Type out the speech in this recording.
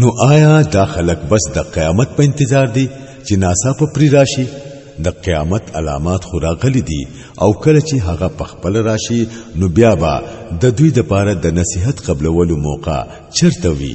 نو آیا دا خلک بس د قیامت په انتظار دي چې ناسا په پری راشي د قیامت علامات خو راغلي دي او کله چې هغه په خپل راشي نو بیا به د دوی د پاره د نصیحت قبلولو موقع چرته وي